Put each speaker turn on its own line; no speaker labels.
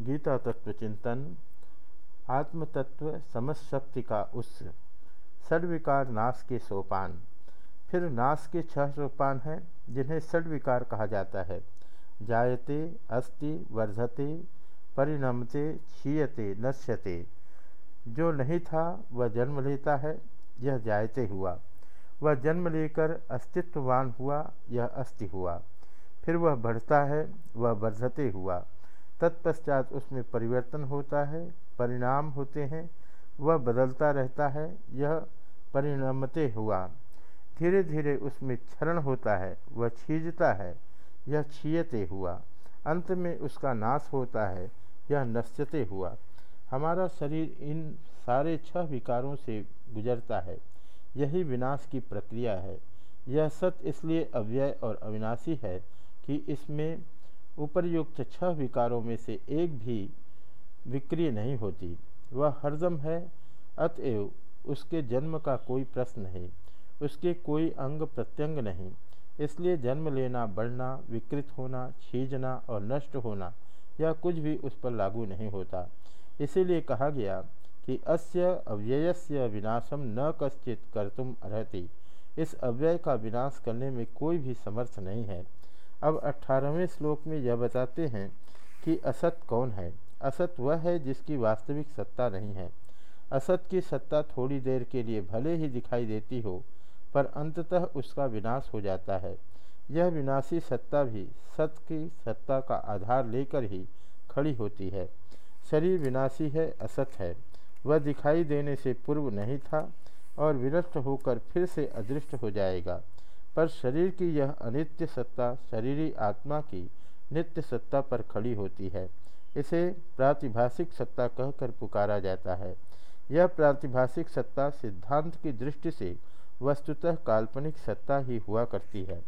गीता तत्व चिंतन आत्मतत्व शक्ति का उस षडविकार नाश के सोपान। फिर नाश के छह सोपान हैं, जिन्हें षडविकार कहा जाता है। जायते, अस्ति, वर्धते, परिणमते, क्षीयते, नश्यते। जो नहीं था, वह जन्म लेता है, यह जायते हुआ। वह जन्म लेकर अस्तित्ववान हुआ, यह अस्थि हुआ। फिर वह बढ़ता है, वह वर्धते हुआ। तत्पश्चात उसमें परिवर्तन होता है, परिणाम होते हैं, वह बदलता रहता है, यह परिणमते हुआ। धीरे धीरे उसमें क्षरण होता है, वह छीजता है, यह छीयते हुआ। अंत में उसका नाश होता है, यह नश्यते हुआ। हमारा शरीर इन सारे छह विकारों से गुजरता है, यही विनाश की प्रक्रिया है। यह सत्य इसलिए अव्यय और अविनाशी है कि इसमें उपरयुक्त छह विकारों में से एक भी विक्रिय नहीं होती। वह हरदम है, अतएव उसके जन्म का कोई प्रश्न नहीं, उसके कोई अंग प्रत्यंग नहीं। इसलिए जन्म लेना, बढ़ना, विकृत होना, छीजना और नष्ट होना, यह कुछ भी उस पर लागू नहीं होता। इसीलिए कहा गया कि अस्य अव्ययस्य विनाशम न कश्चित कर्तुम अर्ति इस अव्यय का विनाश करने में कोई भी समर्थ नहीं है। अब अठारहवें श्लोक में यह बताते हैं कि असत कौन है। असत वह है जिसकी वास्तविक सत्ता नहीं है। असत की सत्ता थोड़ी देर के लिए भले ही दिखाई देती हो, पर अंततः उसका विनाश हो जाता है। यह विनाशी सत्ता भी सत की सत्ता का आधार लेकर ही खड़ी होती है। शरीर विनाशी है, असत है। वह दिखाई देने से पूर्व नहीं था और विनष्ट होकर फिर से अदृष्ट हो जाएगा। पर शरीर की यह अनित्य सत्ता शरीरी आत्मा की नित्य सत्ता पर खड़ी होती है। इसे प्रातिभाषिक सत्ता कहकर पुकारा जाता है। यह प्रातिभाषिक सत्ता सिद्धांत की दृष्टि से वस्तुतः काल्पनिक सत्ता ही हुआ करती है।